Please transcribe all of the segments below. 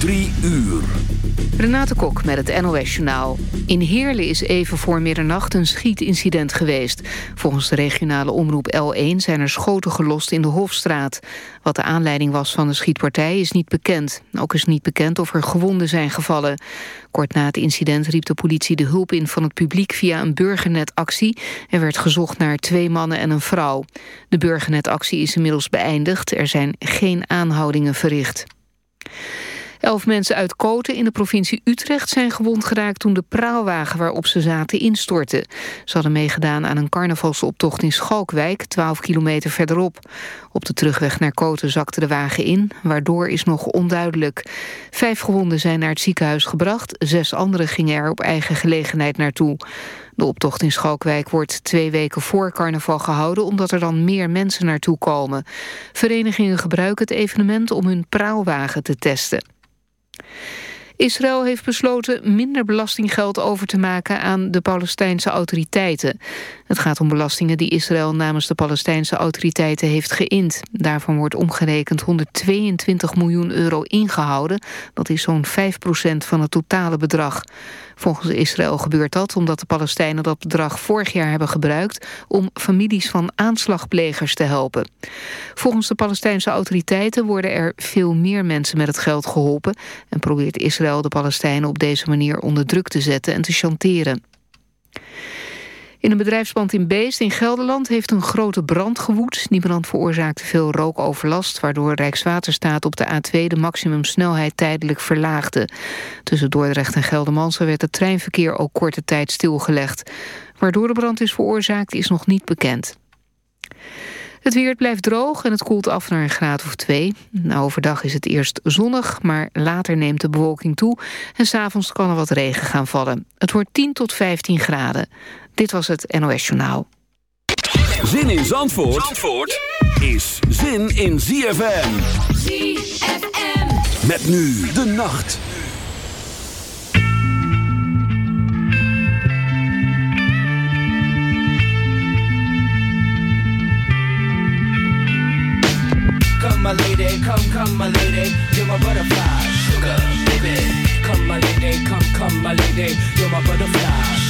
Drie uur. Renate Kok met het NOS Journaal. In Heerlen is even voor middernacht een schietincident geweest. Volgens de regionale omroep L1 zijn er schoten gelost in de Hofstraat. Wat de aanleiding was van de schietpartij is niet bekend. Ook is niet bekend of er gewonden zijn gevallen. Kort na het incident riep de politie de hulp in van het publiek via een burgernetactie. Er werd gezocht naar twee mannen en een vrouw. De burgernetactie is inmiddels beëindigd. Er zijn geen aanhoudingen verricht. Elf mensen uit Koten in de provincie Utrecht zijn gewond geraakt... toen de praalwagen waarop ze zaten instortte. Ze hadden meegedaan aan een carnavalsoptocht in Schalkwijk... 12 kilometer verderop. Op de terugweg naar Koten zakte de wagen in. Waardoor is nog onduidelijk. Vijf gewonden zijn naar het ziekenhuis gebracht. Zes anderen gingen er op eigen gelegenheid naartoe. De optocht in Schalkwijk wordt twee weken voor carnaval gehouden... omdat er dan meer mensen naartoe komen. Verenigingen gebruiken het evenement om hun praalwagen te testen. Israël heeft besloten minder belastinggeld over te maken aan de Palestijnse autoriteiten. Het gaat om belastingen die Israël namens de Palestijnse autoriteiten heeft geïnd. Daarvan wordt omgerekend 122 miljoen euro ingehouden. Dat is zo'n 5% van het totale bedrag. Volgens Israël gebeurt dat omdat de Palestijnen dat bedrag vorig jaar hebben gebruikt om families van aanslagplegers te helpen. Volgens de Palestijnse autoriteiten worden er veel meer mensen met het geld geholpen en probeert Israël de Palestijnen op deze manier onder druk te zetten en te chanteren. In een bedrijfspand in Beest in Gelderland heeft een grote brand gewoed. Die brand veroorzaakte veel rookoverlast... waardoor Rijkswaterstaat op de A2 de maximumsnelheid tijdelijk verlaagde. Tussen Dordrecht en Geldermalsen werd het treinverkeer ook korte tijd stilgelegd. Waardoor de brand is veroorzaakt is nog niet bekend. Het weer blijft droog en het koelt af naar een graad of twee. Nou, overdag is het eerst zonnig, maar later neemt de bewolking toe... en s'avonds kan er wat regen gaan vallen. Het wordt 10 tot 15 graden. Dit was het NOS Journaal. Zin in Zandvoort, Zandvoort is zin in ZFM. ZFM. Met nu de nacht. Come my lady, come, come my lady, you're my butterfly, sugar, baby. Come my lady, come, come my lady, you're my butterfly,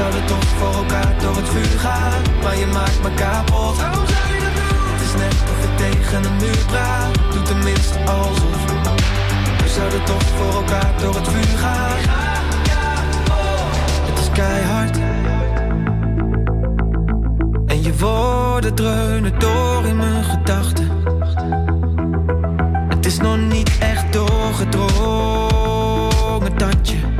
Zouden toch voor elkaar door het vuur gaan. Maar je maakt me kapot. Waarom zou je dat doen? Het is net of ik tegen een muur praat. Doe tenminste alsof. We zouden toch voor elkaar door het vuur gaan. Het is keihard. En je woorden dreunen door in mijn gedachten. Het is nog niet echt doorgedrongen dat je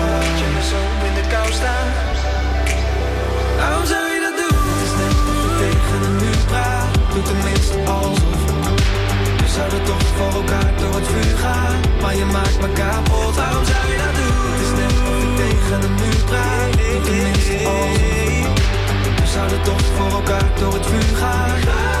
Praat. Doe tenminste alsof. We zouden toch voor elkaar door het vuur gaan. Maar je maakt me kapot. Waarom zou je dat doen? Het is net tegen een muur praat. Doe tenminste alsof. We zouden toch voor elkaar door het vuur gaan.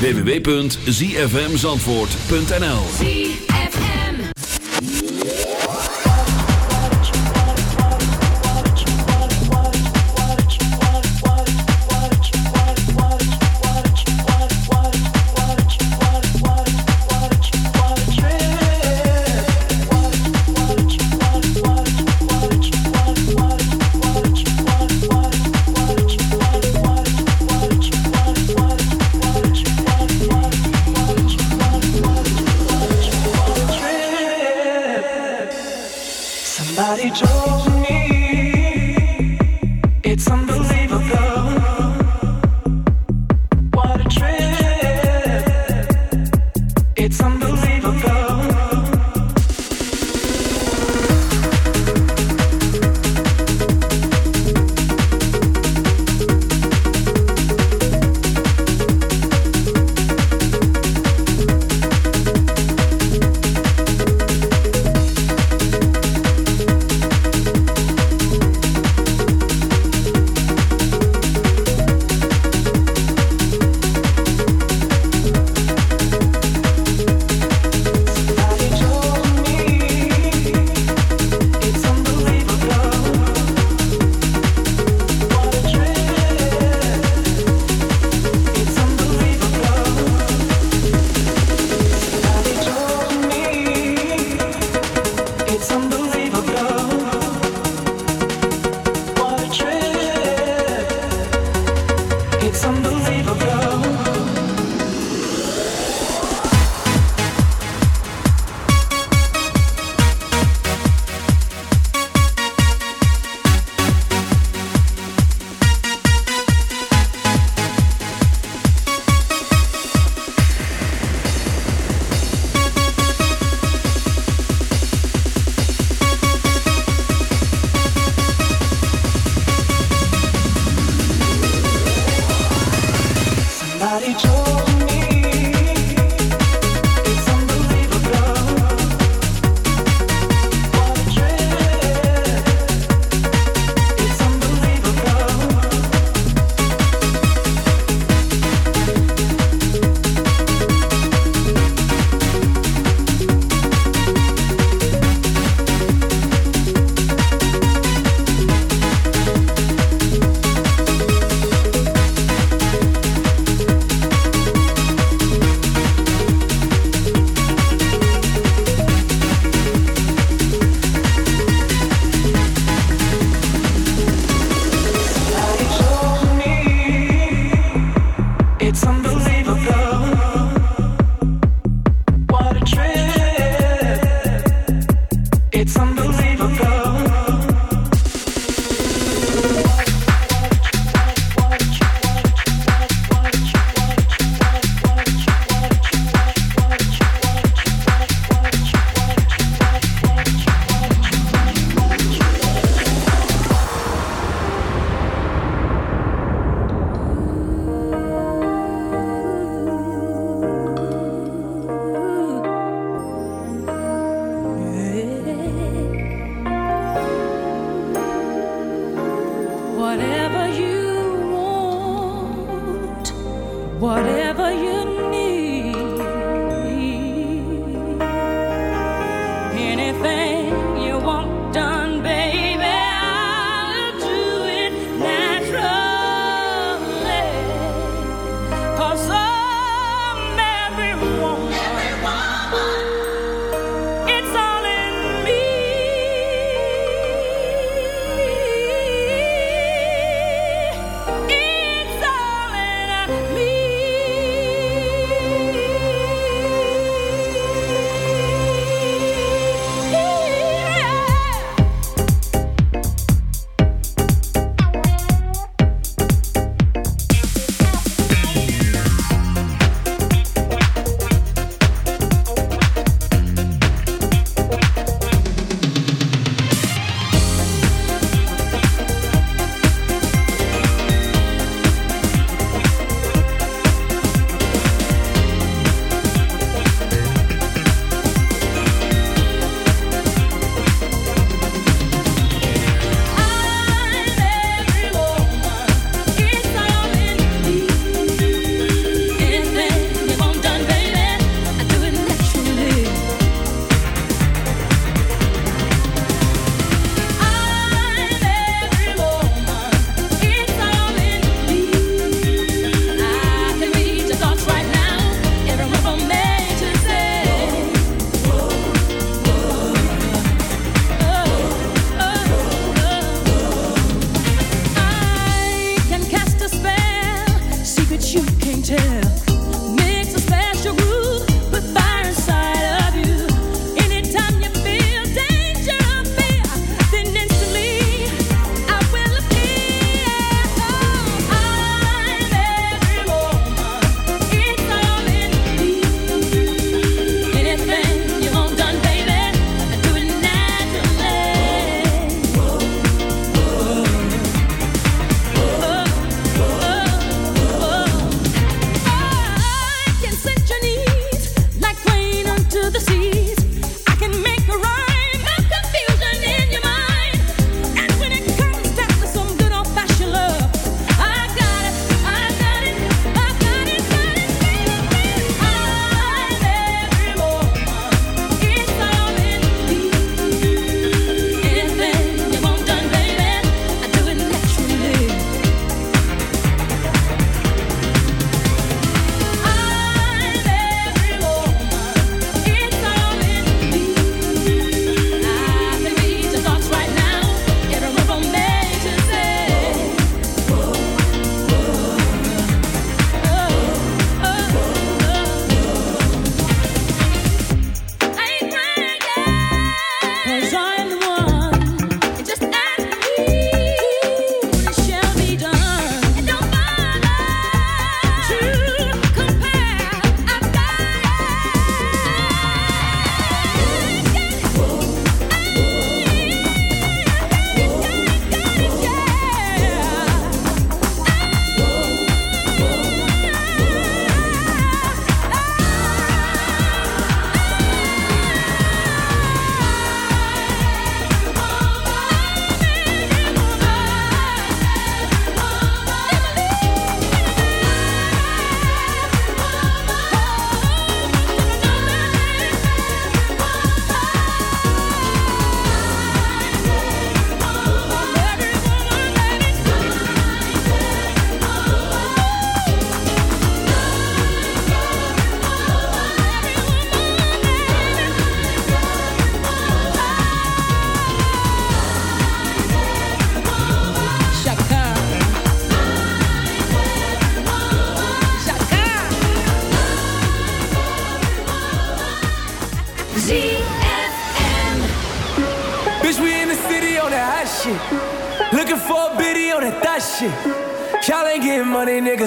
www.zfmzandvoort.nl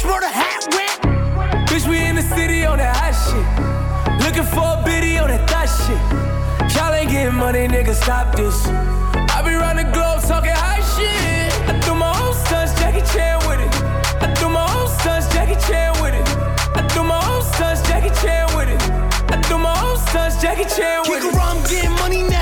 You ain't Bobby hat whip. Bitch, we in the city on that hot shit. Looking for a biddy on that thot shit. Y'all ain't getting money, nigga, stop this. I be round the globe talking high shit. I do my own stunts, Jackie Chan with it. I do my own stunts, Jackie Chan with it. I do my own stunts, Jackie Chan with it. I do my own stunts, Jackie Chan with it. Kick around, I'm getting money now,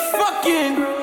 fucking.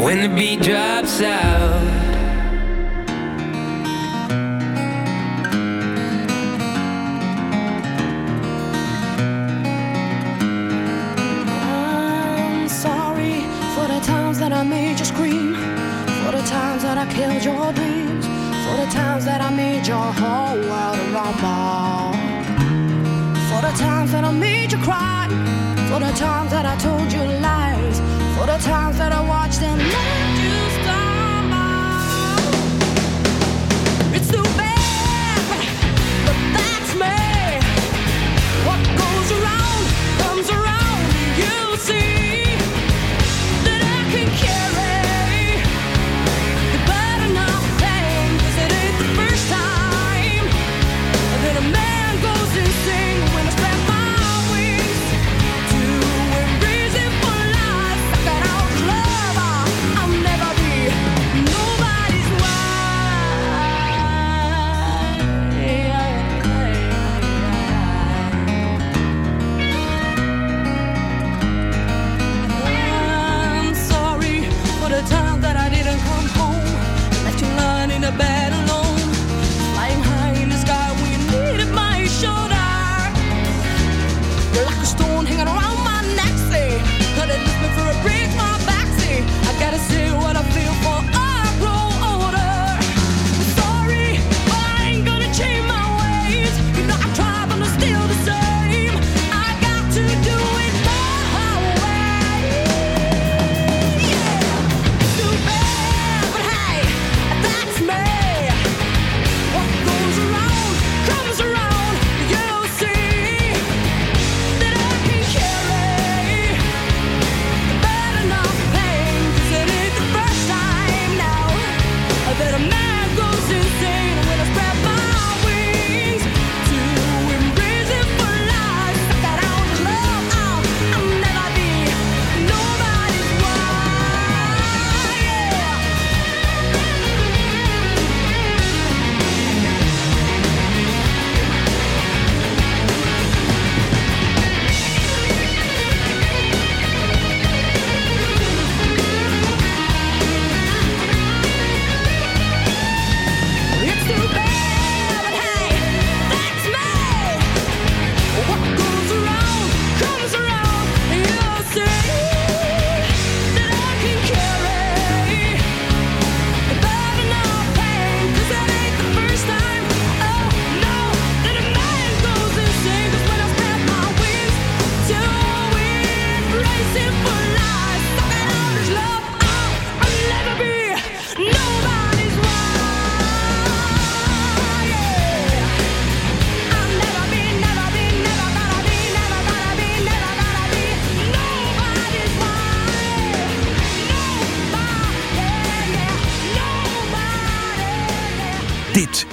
when the beat drops out. I'm sorry for the times that I made you scream, for the times that I killed your dreams, for the times that I made your whole world rumble, for the times that I made you cry, for the times that I told you lies. For the times that I watched them let you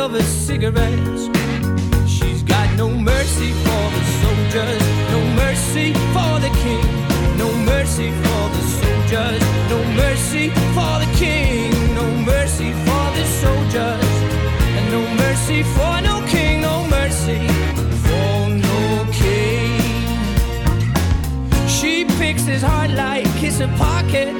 of her cigarettes. She's got no mercy for the soldiers, no mercy for the king, no mercy for the soldiers, no mercy for the king, no mercy for the soldiers, and no mercy for no king, no mercy for no king. She picks his heart like it's a pocket.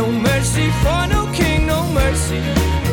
no mercy for no king, no mercy.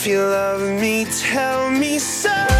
If you love me, tell me so.